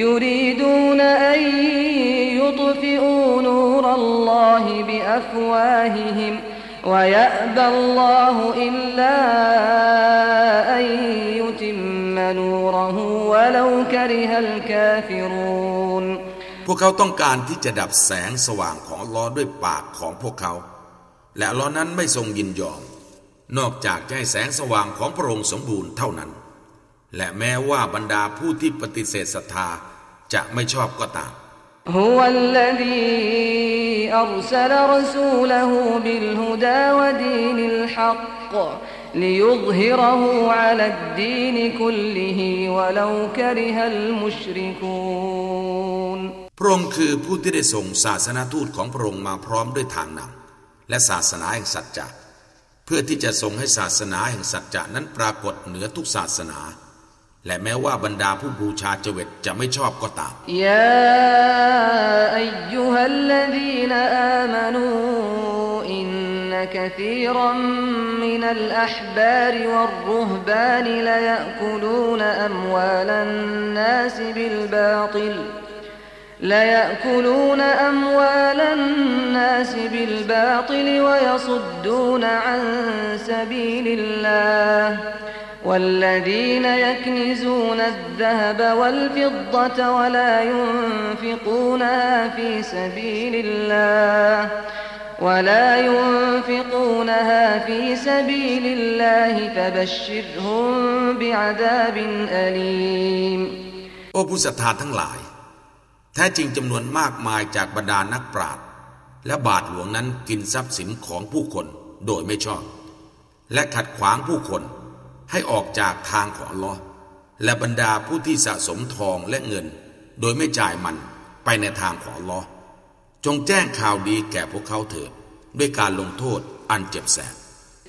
يريدون أن يطفئوا نور الله بأفواههم ويأبى الله إلا أن يتم نوره ولو كره الكافرون พวกเขาต้องการที่จะดับแสงสว่างของอัลลอฮ์ด้วยปากของพวกเขา และอัลลอฮ์นั้นไม่ทรงยินยอม นอกจากจะให้แสงสว่างของพระองค์สมบูรณ์เท่านั้น และแม้ว่าบรรดาผู้ที่ปฏิเสธศรัทธาจะไม่ชอบก็ตาม هو الذي أرسل رسوله بالهدى ودين الحق ليظهره على الدين كله ولو كره المشركون พระองค์คือผู้ที่ได้ส่งศาสนาทูตของพระองค์มาพร้อมด้วยทางนำและศาสนาแห่งสัจจะเพื่อที่จะทรงให้ศาสนาแห่งสัจจะนั้นปรากฏเหนือทุกศาสนา และแม้ว่าบรรดาผู้บูชาเจวิตจะไม่ชอบก็ตาม يا أيها الذين آمنوا إن كثيرا من الأحبار والرهبان ليأكلون أموال الناس بالباطل ليأكلون أموال الناس بالباطل ويصدون عن سبيل الله والذين يكنزون الذهب والفضة ولا ينفقونها في سبيل الله ولا ينفقونها في سبيل الله فبشرهم بعذاب أليم โอ้ผู้ศรัทธาทั้งหลาย แท้จริงจำนวนมากมายจากบรรดานักปราชญ์และบาทหลวงนั้นกินทรัพย์สินของผู้คนโดยไม่ชอบ และขัดขวางผู้คน ให้ออกจากทางของอัลลอฮ์และบรรดาผู้ที่สะสมทองและเงิน โดยไม่จ่ายมันไปในทางของอัลลอฮ์จงแจ้งข่าวดีแก่พวกเขาเถิด ด้วยการลงโทษอันเจ็บแสบ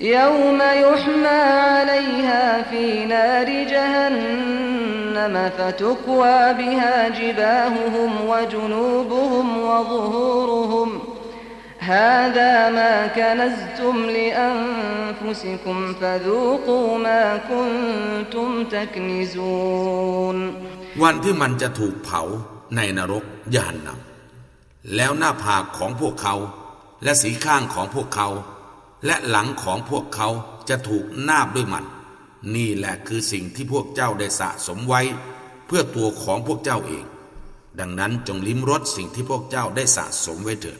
يوم يحمى عليها في نار جهنم فتكوى بها جباههم وجنوبهم وظهورهم هذا ما كنزتم لأنفسكم فذوقوا ما كنتم تكنزون วันที่มันจะถูกเผาในนรกยานนำแล้วหน้าผากของพวกเขา และสีข้างของพวกเขา และหลังของพวกเขาจะถูกนาบด้วยมัน นี่แหละคือสิ่งที่พวกเจ้าได้สะสมไว้ เพื่อตัวของพวกเจ้าเอง ดังนั้นจงลิ้มรสสิ่งที่พวกเจ้าได้สะสมไว้เถิด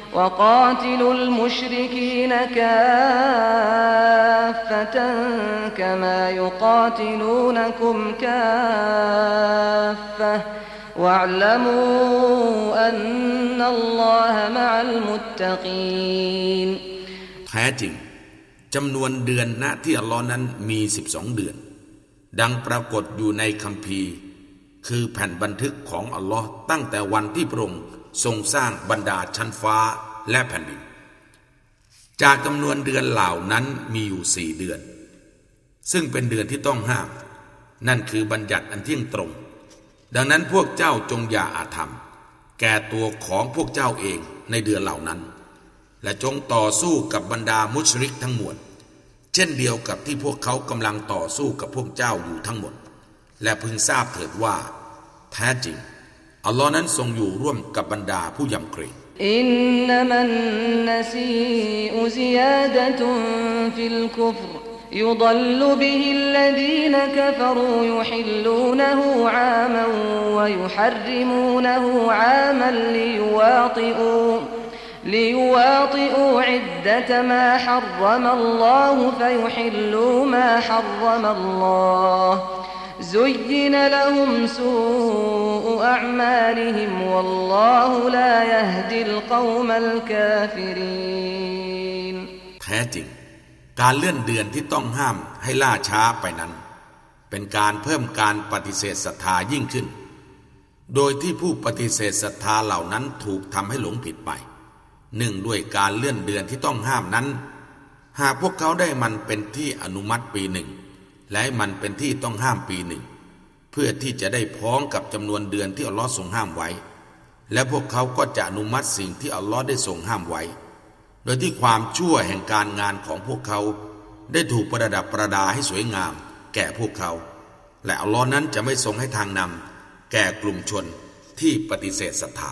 وقاتلوا المشركين كافة كما يقاتلونكم كافة واعلموا أن الله مع المتقين แท้จริงจำนวนเดือนณที่อัลลอฮ์นั้นมี 12 เดือน ดังปรากฏอยู่ในคัมภีร์ คือแผ่นบันทึกของอัลลอฮ์ตั้งแต่วันที่พระองค์ ทรงสร้างบรรดาชั้นฟ้าและแผ่นดิน จากจำนวนเดือนเหล่านั้นมีอยู่สี่เดือน ซึ่งเป็นเดือนที่ต้องห้าม นั่นคือบัญญัติอันเที่ยงตรง ดังนั้นพวกเจ้าจงอย่าอาธรรม แก่ตัวของพวกเจ้าเองในเดือนเหล่านั้น และจงต่อสู้กับบรรดามุชริกทั้งมวลเช่นเดียวกับที่พวกเขากำลังต่อสู้กับพวกเจ้าอยู่ทั้งหมด และพึงทราบเถิดว่า แท้จริง อัลลอฮ์นั้นทรงอยู่ร่วมกับบรรดาผู้ยำเกรง إنما النسيء زيادة في الكفر يضل به الذين كفروا يحلونه عاما ويحرمونه عاما ليواطئوا ليواطئوا عدة ما حرم الله فيحلوا ما حرم الله زين لهم سوء أعمالهم والله لا يهدي القوم الكافرين แท้จริง การเลื่อนเดือนที่ต้องห้ามให้ล่าช้าไปนั้น เป็นการเพิ่มการปฏิเสธศรัทธายิ่งขึ้น โดยที่ผู้ปฏิเสธศรัทธาเหล่านั้นถูกทำให้หลงผิดไป หนึ่งด้วยการเลื่อนเดือนที่ต้องห้ามนั้น หากพวกเขาได้มันเป็นที่อนุมัติปีหนึ่ง และมันเป็นที่ต้องห้ามปีหนึ่ง เพื่อที่จะได้พ้องกับจำนวนเดือนที่อัลลอฮ์ทรงห้ามไว้ และพวกเขาก็จะอนุมัติสิ่งที่อัลลอฮ์ได้ทรงห้ามไว้ โดยที่ความชั่วแห่งการงานของพวกเขา ได้ถูกประดับประดาให้สวยงาม แก่พวกเขา และอัลลอฮ์นั้นจะไม่ทรงให้ทางนำแก่กลุ่มชนที่ปฏิเสธศรัทธา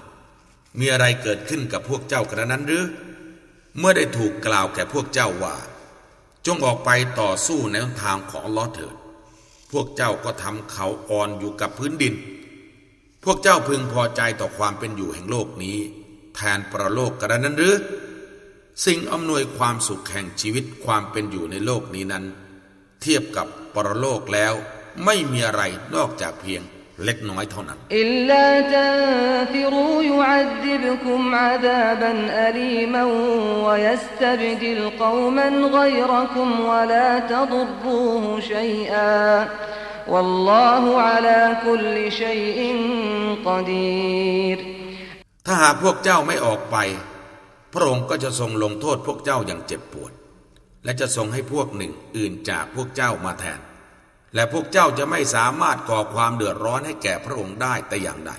มีอะไรเกิดขึ้นกับพวกเจ้ากระนั้นหรือ เมื่อได้ถูกกล่าวแก่พวกเจ้าว่า จงออกไปต่อสู้ในทางของลอเถิด พวกเจ้าก็ทำเขาอ่อนอยู่กับพื้นดิน พวกเจ้าพึงพอใจต่อความเป็นอยู่แห่งโลกนี้ แทนประโลกกระนั้นหรือ สิ่งอำนวยความสุขแห่งชีวิตความเป็นอยู่ในโลกนี้นั้น เทียบกับปรโลกแล้วไม่มีอะไรนอกจากเพียง เล็กน้อยเท่านั้นอิลลาตันฟิรูยุอัดิบคุมอาดาบันอลีมันวยัสตบดิลกวมันกัยรคุมวลาตดรูฮุชัยอา والله على كل شيء قدير ถ้าหากพวกเจ้าไม่ออกไป พระองค์ก็จะทรงลงโทษพวกเจ้าอย่างเจ็บปวด และจะทรงให้พวกหนึ่งอื่นจากพวกเจ้ามาแทน และพวกเจ้าจะไม่สามารถก่อความเดือดร้อนให้แก่พระองค์ได้แต่อย่างใด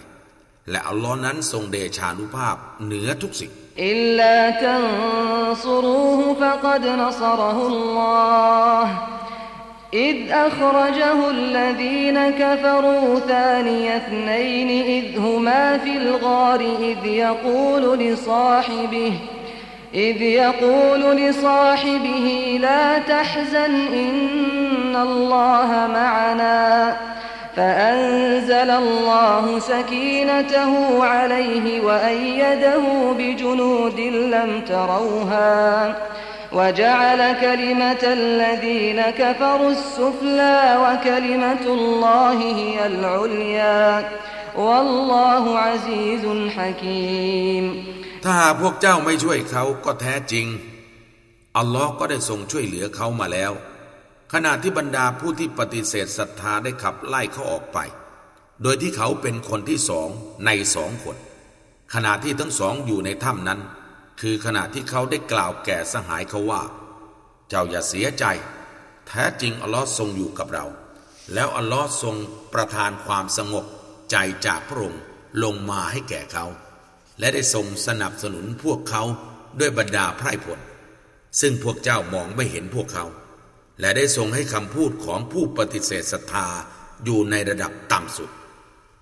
และอัลลอฮ์นั้นทรงเดชานุภาพเหนือทุกสิ่งอิลลาตันซุรูฮุฟะกัดนซรฮุลลอฮ์ إذ أخرجه الذين كفروا ثاني اثنين إذ هما في الغار إذ يقول لصاحبه إذ يقول لصاحبه لا تحزن إن الله معنا فأنزل الله سكينته عليه وأيده بجنود لم تروها وجعل كلمة الذين كفروا السفلى وكلمة الله هي العليا والله عزيز حكيم ถ้าหากพวกเจ้าไม่ช่วยเขาก็แท้จริง อัลลอฮ์ก็ได้ทรงช่วยเหลือเขามาแล้ว ขณะที่บรรดาผู้ที่ปฏิเสธศรัทธาได้ขับไล่เขาออกไป โดยที่เขาเป็นคนที่สองในสองคน ขณะที่ทั้งสองอยู่ในถ้ำนั้น คือขณะที่เขาได้กล่าวแก่สหายเขาว่า เจ้าอย่าเสียใจ แท้จริงอัลลอฮ์ทรงอยู่กับเรา แล้วอัลลอฮ์ทรงประทานความสงบใจจากพระองค์ลงมาให้แก่เขา และได้ทรงสนับสนุนพวกเขาด้วยบรรดาไพร่ผล ซึ่งพวกเจ้ามองไม่เห็นพวกเขา และได้ทรงให้คำพูดของผู้ปฏิเสธศรัทธาอยู่ในระดับต่ำสุด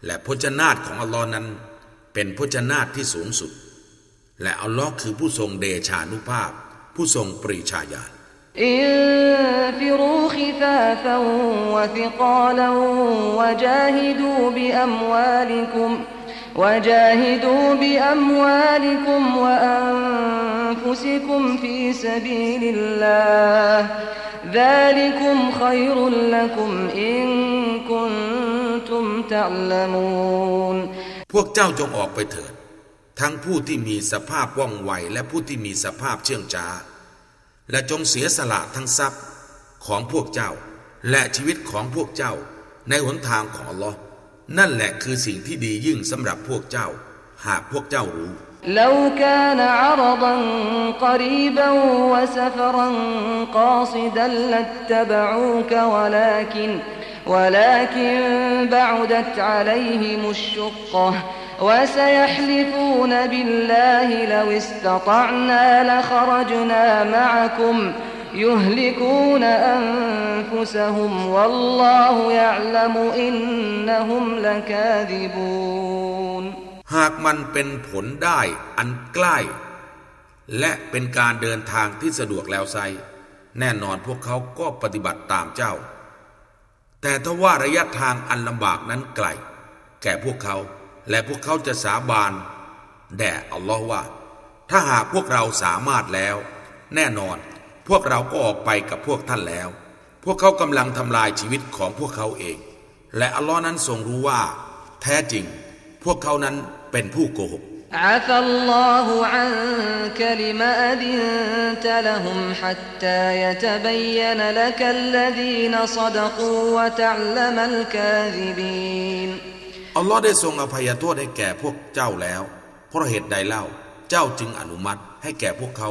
และพจนาตของอัลลอฮ์นั้น เป็นพจนาตที่สูงสุด และอัลลอฮ์คือผู้ทรงเดชานุภาพ ผู้ทรงปรีชาญาณอินฟิรูขิฟาฟวะธิกาลวะจาฮิดูบิอัมวาลิกุม وجاهدوا بأموالكم وأنفسكم في سبيل الله ذلكم خير لكم إن كنتم تعلمون พวกเจ้าจงออกไปเถิด ทั้งผู้ที่มีสภาพว่องไวและผู้ที่มีสภาพเชื่องช้า และจงเสียสละทั้งทรัพย์ของพวกเจ้า และชีวิตของพวกเจ้าในหนทางของอัลลอฮ์ นั่นแหละคือสิ่งที่ดียิ่งสำหรับพวกเจ้า หากพวกเจ้ารู้ لو كان عرضا قريبا وسفرا قاصدا لاتبعوك ولكن ولكن بعدت عليهم الشقة وسيحلفون بالله لو استطعنا لخرجنا معكم يهلكون أنفسهم والله يعلم إنهم لكاذبون หากมันเป็นผลได้อันใกล้ และเป็นการเดินทางที่สะดวกแล้วไซแน่นอนพวกเขาก็ปฏิบัติตามเจ้า แต่ถ้าว่าระยะทางอันลำบากนั้นไกล แก่พวกเขา และพวกเขาจะสาบานแด่อัลลอฮ์ว่า ถ้าหากพวกเราสามารถแล้ว แน่นอน พวกเราก็ออกไปกับพวกท่านแล้ว พวกเขากำลังทำลายชีวิตของพวกเขาเอง และอัลลอฮ์นั้นทรงรู้ว่า แท้จริง พวกเขานั้นเป็นผู้โกหกอัลลอฮุอันคลิมาดินตะละฮุมฮัตตายะตะบัยนะลักัลลดีนศดกูวะตะลัมัลกาซิบีนอัลลอฮ์ได้ทรงอภัยโทษให้แก่พวกเจ้าแล้ว เพราะเหตุใดเล่า เจ้าจึงอนุมัติให้แก่พวกเขา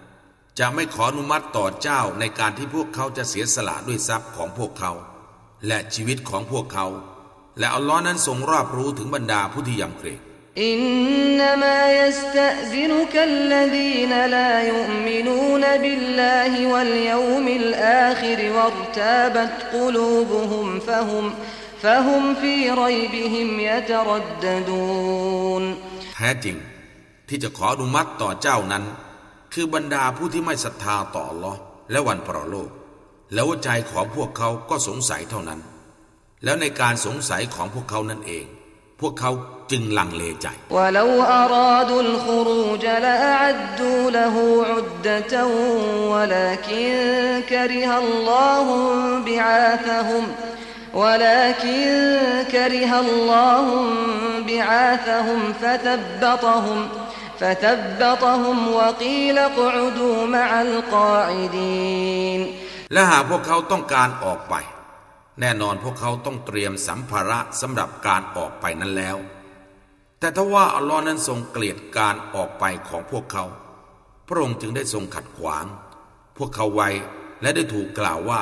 จะไม่ขออนุมัติต่อเจ้าในการที่พวกเขาจะเสียสละด้วยทรัพย์ของพวกเขา และชีวิตของพวกเขา และอัลลอฮ์นั้นทรงรอบรู้ถึงบรรดาผู้ที่ยำเกรงإنما يستأذنك الذين لا يؤمنون بالله واليوم الآخر وارتابت قلوبهم فهم فهم في ريبهم يترددونแท้จริง ที่จะขออนุมัติต่อเจ้านั้น คือบรรดาผู้ที่ไม่ศรัทธาต่ออัลลอฮ์และวันปรโลก แล้วใจของพวกเขาก็สงสัยเท่านั้น แล้วในการสงสัยของพวกเขานั่นเอง พวกเขาจึงลังเลใจ ولو أرادوا الخروج لأعدوا له عدة ولكن كره الله بعاثهم ولكن كره الله بعاثهم فثبطهم และหากพวกเขาต้องการออกไป แน่นอนพวกเขาต้องเตรียมสัมภาระสำหรับการออกไปนั้นแล้ว แต่ถ้าว่าอัลลอฮ์นั้นทรงเกลียดการออกไปของพวกเขา พระองค์จึงได้ทรงขัดขวาง พวกเขาไว้และได้ถูกกล่าวว่า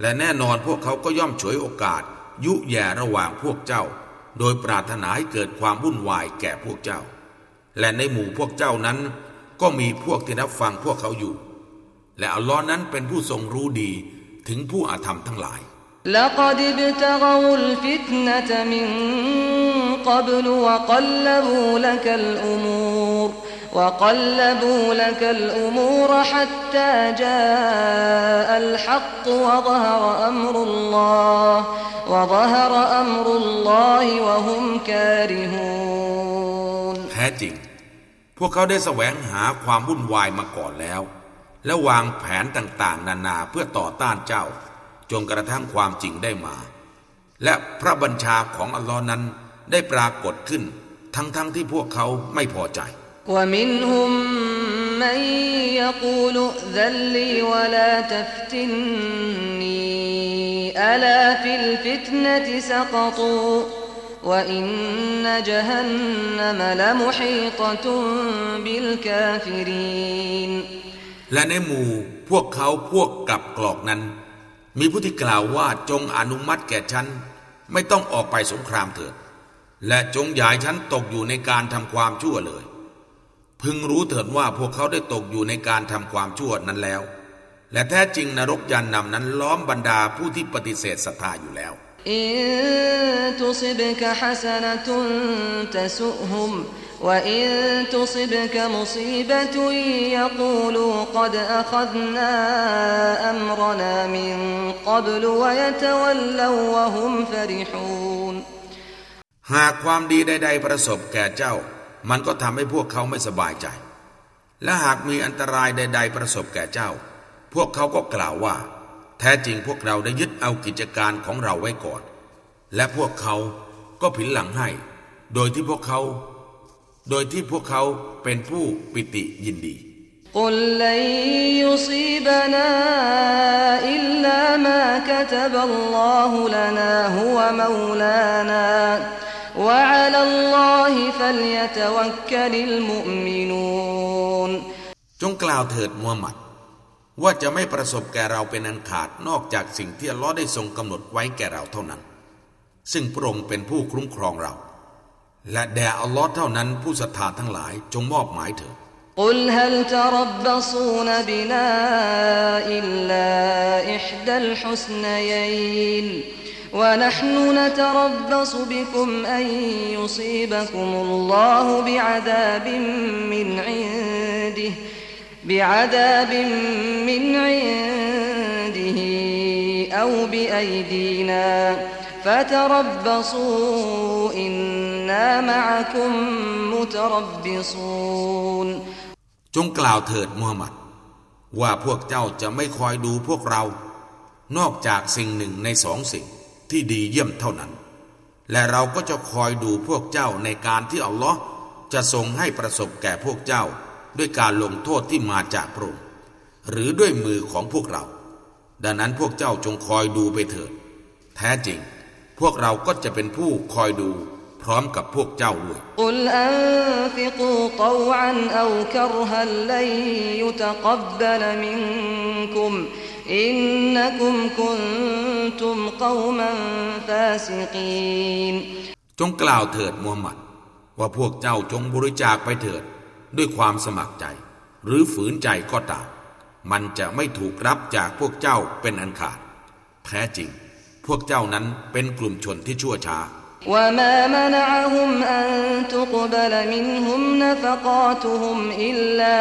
และแน่นอนพวกเขาก็ย่อมฉวยโอกาส ยุแย่ระหว่างพวกเจ้า โดยปรารถนาให้เกิดความวุ่นวายแก่พวกเจ้า และในหมู่พวกเจ้านั้น ก็มีพวกที่รับฟังพวกเขาอยู่ และอัลลอฮ์นั้นเป็นผู้ทรงรู้ดีถึงผู้อาธรรมทั้งหลาย لقد ابتغوا الفتنة من قبل وقلبوا لك الأمور وقلبوا لك الأمور حتى جاء الحق وظهر أمر الله وظهر أمر الله وهم كارهون แท้จริง พวกเขาได้แสวงหาความวุ่นวายมาก่อนแล้ว และวางแผนต่างๆ นานาเพื่อต่อต้านเจ้า จนกระทั่งความจริงได้มา และพระบัญชาของอัลลอฮ์นั้นได้ปรากฏขึ้น ทั้งๆทที่พวกเขาไม่พอใจ ومنهم من يقول ائذن لي ولا تفتني ألا في الفتنة سقطوا وإن جهنم لمحيطة بالكافرين และในหมู่พวกเขาพวกกลับกรอกนั้น มีผู้ที่กล่าวว่าจงอนุมัติแก่ฉัน ไม่ต้องออกไปสงครามเถิด และจงอย่าให้ฉันตกอยู่ในการทำความชั่วเลย พึงรู้เถิดว่าพวกเขาได้ตกอยู่ในการทำความชั่วนั้นแล้ว และแท้จริงนรกยันนำนั้นล้อมบรรดาผู้ที่ปฏิเสธศรัทธาอยู่แล้วหากความดีใดๆประสบแก่เจ้า มันก็ทำให้พวกเขาไม่สบายใจ และหากมีอันตรายใด ๆ ประสบแก่เจ้า พวกเขาก็กล่าวว่า แท้จริงพวกเราได้ยึดเอากิจการของเราไว้ก่อน และพวกเขาก็ผินหลังให้ โดยที่พวกเขา โดยที่พวกเขาเป็นผู้ปิติยินดีกุลลยุซีบนาอิลลามากตบัลลอฮุลนาฮุวะมูลานา وعلى الله فليتوكل المؤمنون จงกล่าวเถิดมูฮัมหมัด ว่าจะไม่ประสบแก่เราเป็นอันขาดนอกจากสิ่งที่อัลลอฮ์ได้ทรงกำหนดไว้แก่เราเท่านั้น ซึ่งพระองค์เป็นผู้คุ้มครองเรา และแด่อัลลอฮ์เท่านั้นผู้ศรัทธาทั้งหลายจงมอบหมายเถิด قل هل تربصون بنا إلا إحدى الحسنيين ونحن نتربص بكم أن يصيبكم الله بعذاب من عنده بعذاب من عنده أو بأيدينا فتربصوا إنا معكم متربصون จงกล่าวเถิดมูฮัมหมัด ว่าพวกเจ้าจะไม่คอยดูพวกเรา นอกจากสิ่งหนึ่งในสองสิ่ง ที่ดีเยี่ยมเท่านั้น และเราก็จะคอยดูพวกเจ้าในการที่อัลลอฮ์จะทรงให้ประสบแก่พวกเจ้า ด้วยการลงโทษที่มาจากพระองค์หรือด้วยมือของพวกเรา ดังนั้นพวกเจ้าจงคอยดูไปเถิด แท้จริง พวกเราก็จะเป็นผู้คอยดูพร้อมกับพวกเจ้าด้วย قل أنفقوا طوعا أو كرها لن يتقبل منكم إنكم كنتم قوما فاسقين จงกล่าวเถิดมูฮัมหมัด ว่าพวกเจ้าจงบริจาคไปเถิด ด้วยความสมัครใจ หรือฝืนใจก็ตาม มันจะไม่ถูกรับจากพวกเจ้าเป็นอันขาดแท้จริง พวกเจ้านั้นเป็นกลุ่มชนที่ชั่วช้า وما منعهم أن تقبل منهم نفقاتهم إلا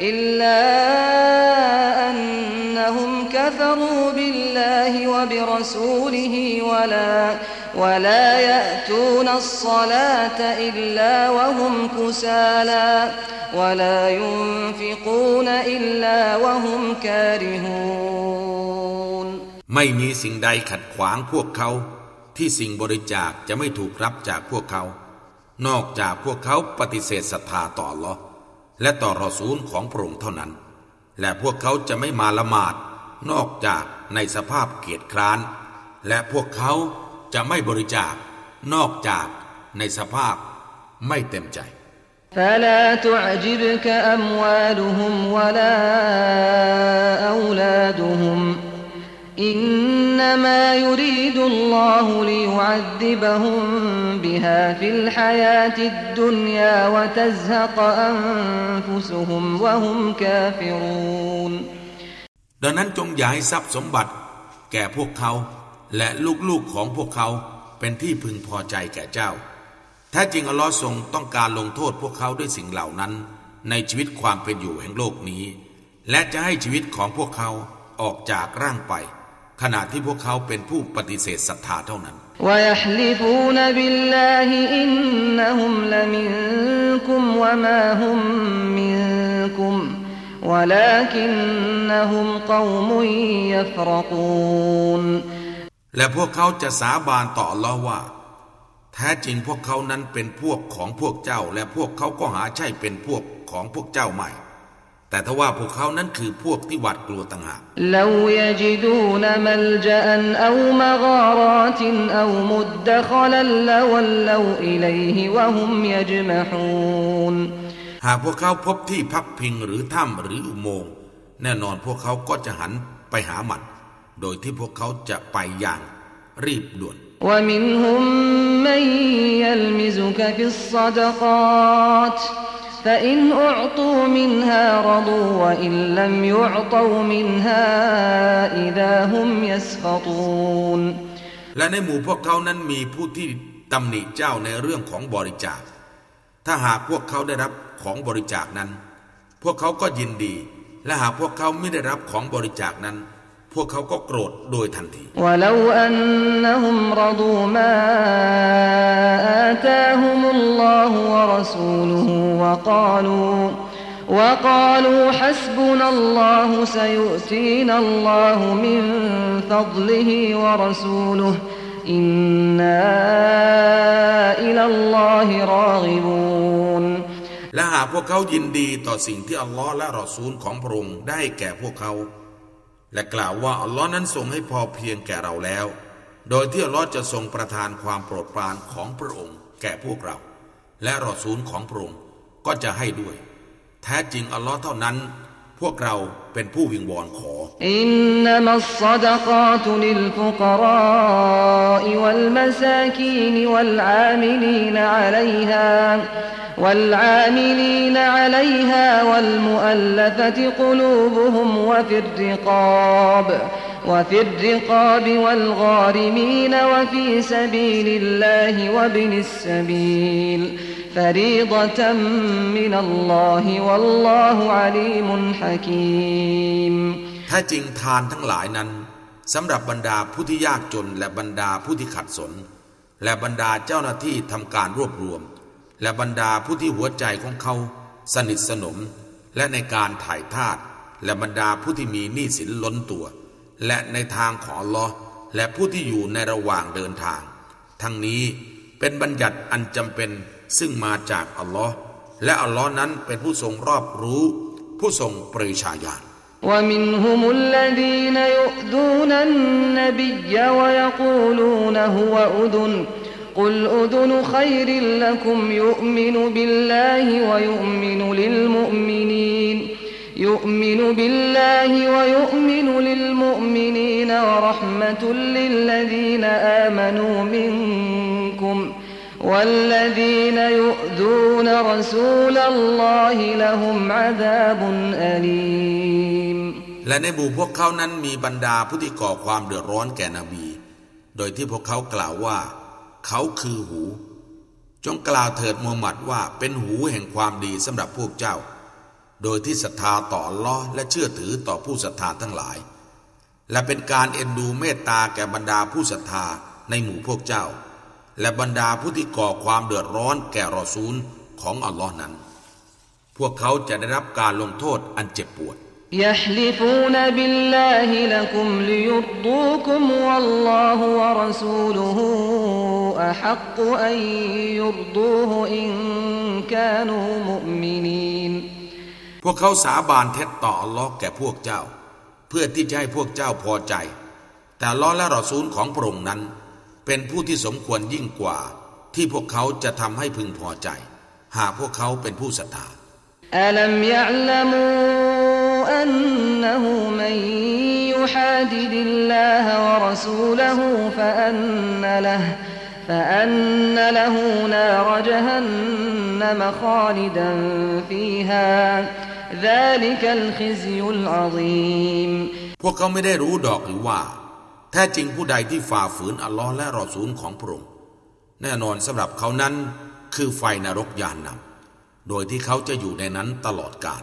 إلا أنهم كفروا بالله وبرسوله ولا ولا يأتون الصلاة إلا وهم كسالى ولا ينفقون إلا وهم كارهون ไม่มีสิ่งใดขัดขวางพวกเขา ที่สิ่งบริจาคจะไม่ถูกรับจากพวกเขา นอกจากพวกเขาปฏิเสธศรัทธาต่ออัลลอฮ์ และต่อรอซูลของพระองค์เท่านั้น และพวกเขาจะไม่มาละหมาด นอกจากในสภาพเกียรติคร้าน และพวกเขาจะไม่บริจาคนอกจากในสภาพไม่เต็มใจดังนั้น อินนามายรีดุลลอฮุลิยุอัดดิบะฮุมبها في الحياة الدنيا وتزهق أنفسهم وهم كافرونดังนั้นจงอย่าให้ทรัพย์สมบัติ แก่พวกเขา และลูกๆของพวกเขาเป็นที่พึงพอใจแก่เจ้า แท้จริงอัลลอฮ์ทรงต้องการลงโทษพวกเขาด้วยสิ่งเหล่านั้น ในชีวิตความเป็นอยู่แห่งโลกนี้ และจะให้ชีวิตของพวกเขาออกจากร่างไป ขณะที่พวกเขาเป็นผู้ปฏิเสธศรัทธาเท่านั้น และพวกเขาจะสาบานต่อลอว่า แท้จริงพวกเขานั้นเป็นพวกของพวกเจ้า และพวกเขาก็หาใช่เป็นพวกของพวกเจ้าใหม่ แต่ถ้าว่าพวกเขานั้นคือพวกที่หวาดกลัวต่างหาก لو يجدون ملجأ أو مغارات أو مدخلا لولوا إليه وهم يجمحون หากพวกเขาพบที่พักพิงหรือถ้ำหรืออุโมงค์แน่นอนพวกเขาก็จะหันไปหามัน โดยที่พวกเขาจะไปอย่างรีบด่วน ومنهم من يلمزك في الصدقات فإن أعطوا منها رضوا وإن لم يعطوا منها إذا هم يسخطون และในหมู่พวกเขานั้นมีผู้ที่ตำหนิเจ้าในเรื่องของบริจาค ถ้าหากพวกเขาได้รับของบริจาคนั้น พวกเขาก็ยินดี และหากพวกเขาไม่ได้รับของบริจาคนั้น พวกเขาก็โกรธโดยทันที ولو أنهم رضوا ما تهم الله ورسوله وقالوا وقالوا حسب الله سيؤتين الله من ظلله ورسوله إن إلى الله راضبون และหากพวกเขายินดีต่อสิ่งที่อัลลอฮ์และรอซูลของพระองค์ได้แก่พวกเขา และกล่าวว่าอัลลอฮ์นั้นทรงให้พอเพียงแก่เราแล้ว โดยที่อัลลอฮ์จะทรงประทานความโปรดปรานของพระองค์ แก่พวกเรา และรอซูลของพระองค์ก็จะให้ด้วย แท้จริงอัลลอฮ์เท่านั้น พวกเราเป็นผู้วิงวอนขออินนัมัสซัดกาตุลิลฟุกราอิวัลมาซาคีนวัลอามิลีนอะลัยฮา والعاملين عليها والمؤلفة قلوبهم وفي الرقاب وفي الرقاب والغارمين وفي سبيل الله وابن السبيل فريضة من الله والله عليم حكيم ถ้าจริงทานทั้งหลายนั้นสำหรับบรรดาผู้ที่ยากจนและบรรดาผู้ที่ขัดสน และบรรดาเจ้าหน้าที่ทำการรวบรวม และบรรดาผู้ที่หัวใจของเขาสนิทสนม และในการถ่ายทาสและบรรดาผู้ที่มีหนี้สินล้นตัว และในทางของลอและผู้ที่อยู่ในระหว่างเดินทาง ทั้งนี้เป็นบัญญัติอันจำเป็นซึ่งมาจากอัลลอฮ์และอัลลอฮ์นั้นเป็นผู้ทรงรอบรู้ ผู้ทรงปริชาญาณ ومنهم الذين يؤذون النبي ويقولون هو أذن قل أذن خير لكم يؤمن بالله ويؤمن للمؤمنين يؤمن بالله ويؤمن للمؤمنين ورحمة للذين آمنوا منكم ۖ والذين يؤذون رسول الله لهم عذاب أليم และในบูพวกเขานั้นมีบรรดาผู้ที่ก่อความเดือดร้อนแก่นบี โดยที่พวกเขากล่าวว่า เขาคือหู จงกล่าวเถิดมูฮัมหมัดว่าเป็นหูแห่งความดีสำหรับพวกเจ้า โดยที่ศรัทธาต่อลอและเชื่อถือต่อผู้ศรัทธาทั้งหลาย และเป็นการเอ็นดูเมตตาแก่บรรดาผู้ศรัทธาในหมู่พวกเจ้า และบรรดาผู้ที่ก่อความเดือดร้อนแก่รอซูลของอัลลอฮ์นั้น พวกเขาจะได้รับการลงโทษอันเจ็บปวด يحلفون بالله لكم ليرضوكم والله ورسوله أحق أن يرضوه إن كانوا مؤمنين พวกเขาสาบานเท็จต่ออัลลอฮ์แก่พวกเจ้า เพื่อที่จะให้พวกเจ้าพอใจ แต่ล้อและรอซูลของพระองค์นั้นเป็นผู้ที่สมควรยิ่งกว่า ที่พวกเขาจะทำให้พึงพอใจ หากพวกเขาเป็นผู้ศรัทธาอัลมยะลมู อันนหูมันยุฮาดิดิลลาฮวะรสูลหูฟะอันนละ فأن له نار جهنم خالدا فيها ذلك الخزي العظيم พวกเขาไม่ได้รู้ดอกหรือว่าแท้จริงผู้ใดที่ฝ่าฝืนอัลลอฮ์และรอซูลของพระองค์แน่นอนสำหรับเขานั้นคือไฟนรกยานนำโดยที่เขาจะอยู่ในนั้นตลอดกาล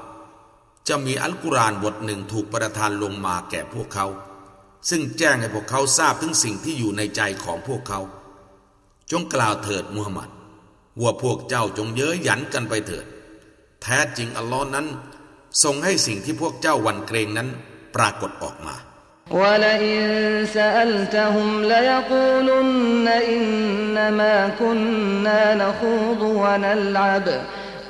จะมีอัลกุรอานบทหนึ่งถูกประทานลงมาแก่พวกเขา ซึ่งแจ้งให้พวกเขาทราบถึงสิ่งที่อยู่ในใจของพวกเขา จงกล่าวเถิดมูฮัมหมัด ว่าพวกเจ้าจงเย้ยหยันกันไปเถิด แท้จริงอัลลอฮ์นั้นทรงให้สิ่งที่พวกเจ้าหวั่นเกรงนั้นปรากฏออกมา ولئن سألتهم ليقولن إنما كنا نخوض ونلعب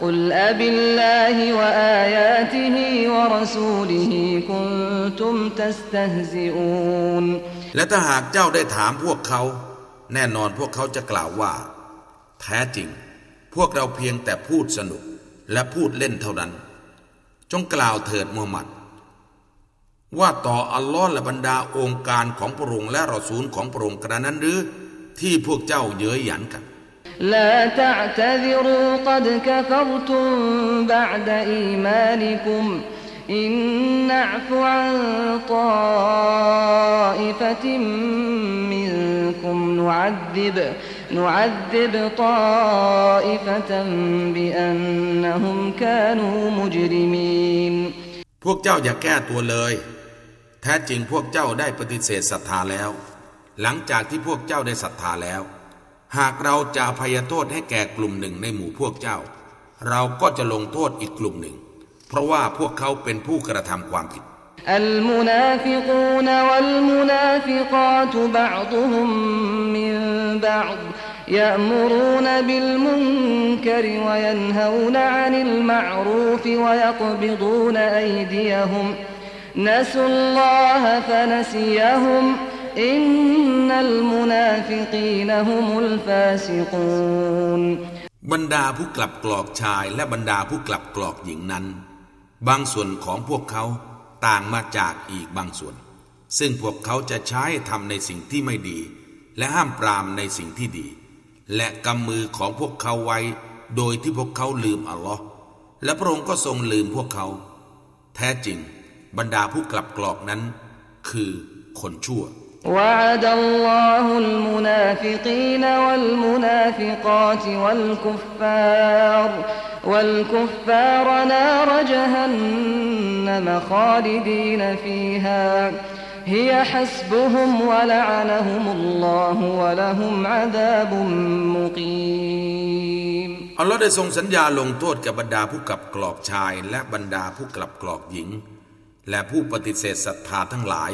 قل أب الله وآياته ورسوله كنتم تستهزئون และถ้าหากเจ้าได้ถามพวกเขา แน่นอนพวกเขาจะกล่าวว่า แท้จริง พวกเราเพียงแต่พูดสนุกและพูดเล่นเท่านั้น จงกล่าวเถิดมูฮัมหมัดว่าต่ออัลลอฮ์และบรรดาองค์การของพระองค์และรอซูลของพระองค์กระนั้นหรือที่พวกเจ้าเย้ยหยันกัน ลาตะตะซิรูกัดกฟรตุมบะดอีมานิคุมอินนัฟุอันตาอิฟติมมินคุมนุอัดดิบ نعذب طائفة بأنهم كانوا مجرمين พวกเจ้าอย่าแก้ตัวเลย แท้จริงพวกเจ้าได้ปฏิเสธศรัทธาแล้ว หลังจากที่พวกเจ้าได้ศรัทธาแล้ว หากเราจะอภัยโทษให้แก่กลุ่มหนึ่งในหมู่พวกเจ้า เราก็จะลงโทษอีกกลุ่มหนึ่ง เพราะว่าพวกเขาเป็นผู้กระทำความผิด المنافقون والمنافقات بعضهم من بعض يأمرون بالمنكر وينهون عن المعروف ويقبضون أيديهم نسوا الله فنسيهم อินนัลมุนาฟิกีนฮุมุลฟาซิกูนบรรดาผู้กลับกลอกชายและบรรดาผู้กลับกลอกหญิงนั้น บางส่วนของพวกเขาต่างมาจากอีกบางส่วน ซึ่งพวกเขาจะใช้ทำในสิ่งที่ไม่ดี และห้ามปรามในสิ่งที่ดี และกำมือของพวกเขาไว้ โดยที่พวกเขาลืมอัลลอฮ์และพระองค์ก็ทรงลืมพวกเขา แท้จริง บรรดาผู้กลับกรอกนั้น คือคนชั่ว وعد الله المنافقين والمنافقات والكفار والكفار نار جهنم خالدين فيها هي حسبهم ولعنهم الله ولهم عذاب مقيم อัลลอฮ์ได้ทรงสัญญาลงโทษกับบรรดาผู้กลับกรอกชาย และบรรดาผู้กลับกรอกหญิง และผู้ปฏิเสธศรัทธาทั้งหลาย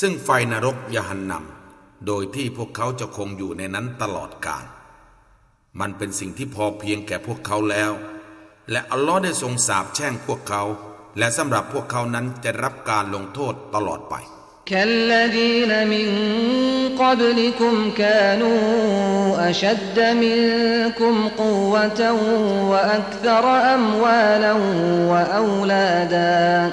ซึ่งไฟนรกยหันนำโดยที่พวกเขาจะคงอยู่ในนั้นตลอดกาลมันเป็นสิ่งที่พอเพียงแก่พวกเขาแล้ว และอัลลอฮ์ได้ทรงสาปแช่งพวกเขา และสำหรับพวกเขานั้นจะรับการลงโทษตลอดไป كالذين من قبلكم كانوا أشد منكم قوة وأكثر أموالا وأولادا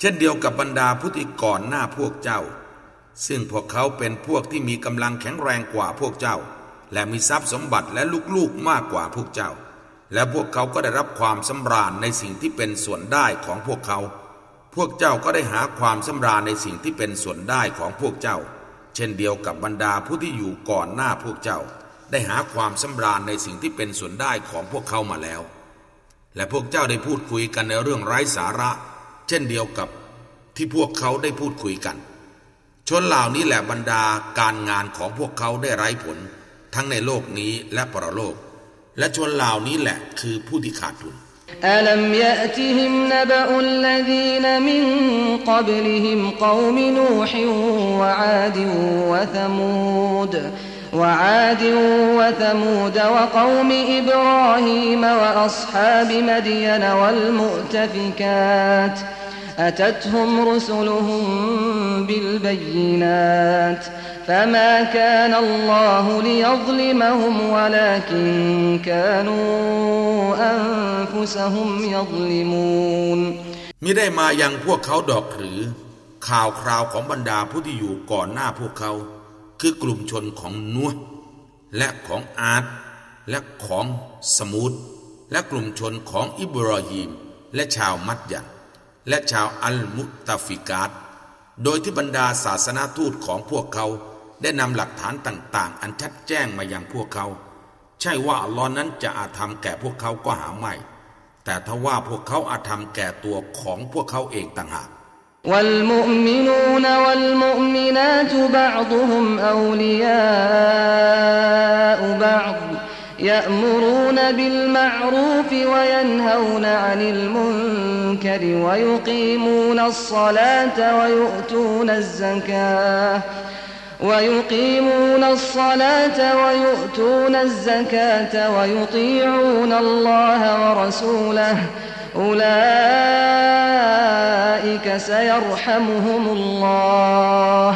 เช่นเดียวกับบรรดาผู้ที่ก่อนหน้าพวกเจ้า ซึ่งพวกเขาเป็นพวกที่มีกำลังแข็งแรงกว่าพวกเจ้า และมีทรัพย์สมบัติและลูกๆมากกว่าพวกเจ้า และพวกเขาก็ได้รับความสำราญในสิ่งที่เป็นส่วนได้ของพวกเขา พวกเจ้าก็ได้หาความสำราญในสิ่งที่เป็นส่วนได้ของพวกเจ้า เช่นเดียวกับบรรดาผู้ที่อยู่ก่อนหน้าพวกเจ้า ได้หาความสำราญในสิ่งที่เป็นส่วนได้ของพวกเขามาแล้ว และพวกเจ้าได้พูดคุยกันในเรื่องไร้สาระ เช่นเดียวกับที่พวกเขาได้พูดคุยกัน ชนเหล่านี้แหละบรรดาการงานของพวกเขาได้ไร้ผล ทั้งในโลกนี้และปรโลก และชนเหล่านี้แหละคือผู้ที่ขาดทุน ألم يأتهم نبأ الذين من قبلهم قوم نوح وعاد وثمود وعاد وثمود وقوم إبراهيم وأصحاب مدين والمؤتفكات أتتهم رسلهم بالبينات فما كان الله ليظلمهم ولكن كانوا أنفسهم يظلمون มิได้มายังพวกเขาดอกหรือ ข่าวคราวของบรรดาผู้ที่อยู่ก่อนหน้าพวกเขา คือกลุ่มชนของนัวและของอาร์ตและของสมูดและกลุ่มชนของอิบราฮิมและชาวมัดยันและชาวอัลมุตตาฟิกาตโดยที่บรรดาศาสนาทูตของพวกเขาได้นำหลักฐานต่างๆ อันชัดแจ้งมายังพวกเขา ใช่ว่าอัลลอฮ์นั้นจะอาธรรมแก่พวกเขาก็หาไม่ แต่ถ้าว่าพวกเขาอาธรรมแก่ตัวของพวกเขาเองต่างหาก والمؤمنون والمؤمنات بعضهم أولياء بعض يأمرون بالمعروف وينهون عن المنكر ويقيمون الصلاة ويؤتون الزكاة ويقيمون الصلاة ويؤتون الزكاة ويطيعون الله ورسوله أولئك سيرحمهم الله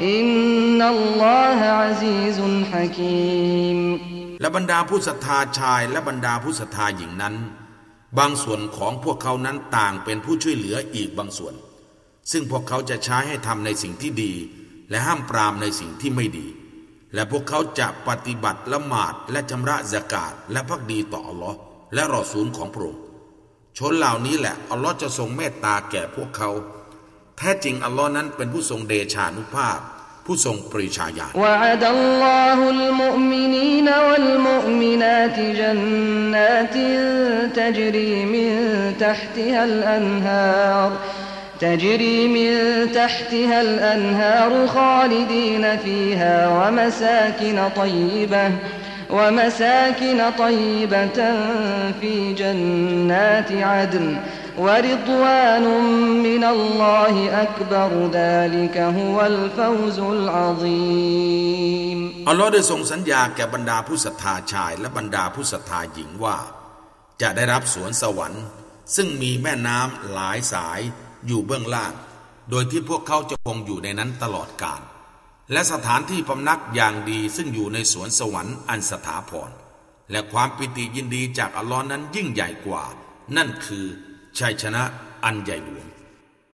إن الله عزيز حكيم และบรรดาผู้ศรัทธาชายและบรรดาผู้ศรัทธาหญิงนั้น บางส่วนของพวกเขานั้นต่างเป็นผู้ช่วยเหลืออีกบางส่วน ซึ่งพวกเขาจะใช้ให้ทำในสิ่งที่ดี และห้ามปรามในสิ่งที่ไม่ดี และพวกเขาจะปฏิบัติละหมาดและชำระสกาดและพักดีต่ออัลลอฮ์และรอซูลของพระองค์ ชนเหล่านี้แหละอัลลอฮ์จะทรงเมตตาแก่พวกเขา แท้จริงอัลลอฮ์นั้นเป็นผู้ทรงเดชานุภาพ ผู้ทรงปริชาญาณ وعد الله المؤمنين والمؤمنات جنات تجري من تحتها الأنهار تجري من تحتها الأنهار خالدين فيها ومساكن طيبة ومساكن طيبة في جنات عدن ورضوان من الله أكبر ذلك هو الفوز العظيم อัลลอฮ์ได้ทรงสัญญาแก่บรรดาผู้ศรัทธาชาย และบรรดาผู้ศรัทธาหญิงว่า จะได้รับสวนสวรรค์ ซึ่งมีแม่น้ำหลายสายอยู่เบื้องล่าง โดยที่พวกเขาจะคงอยู่ในนั้นตลอดกาล และสถานที่พำนักอย่างดีซึ่งอยู่ในสวนสวรรค์อันสถาพร และความปิติยินดีจากอัลลอฮ์นั้นยิ่งใหญ่กว่า นั่นคือชัยชนะอันใหญ่หลวง